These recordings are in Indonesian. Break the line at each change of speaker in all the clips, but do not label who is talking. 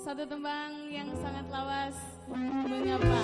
Satu tembang yang sangat lawas Mengapa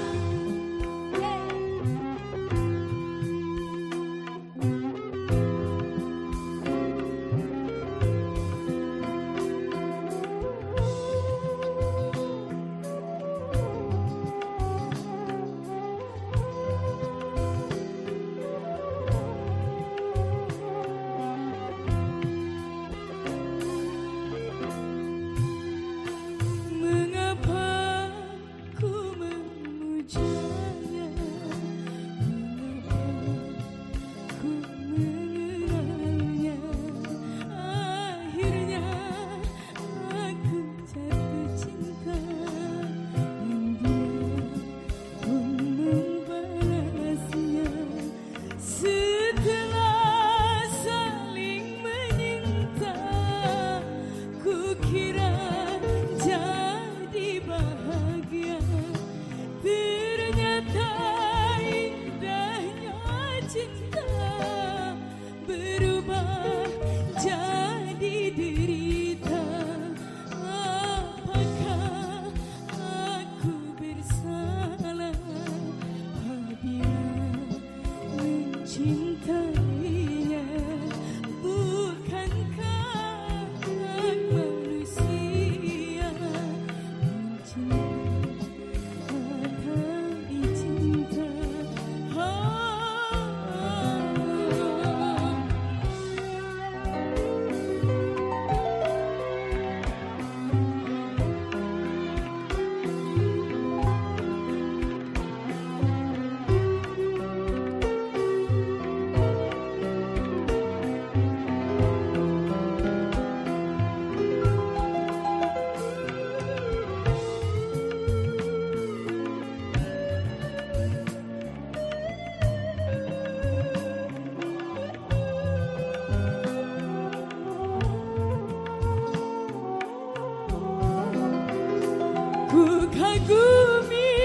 kagumi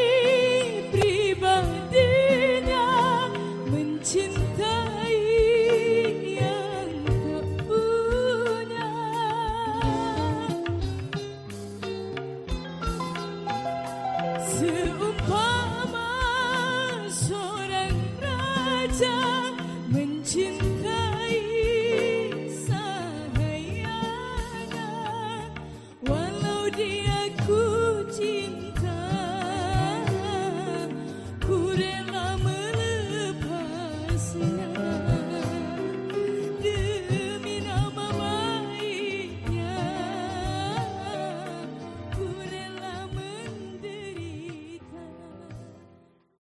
pribadinya Mencintai yang tak punya Seumpama seorang raja put in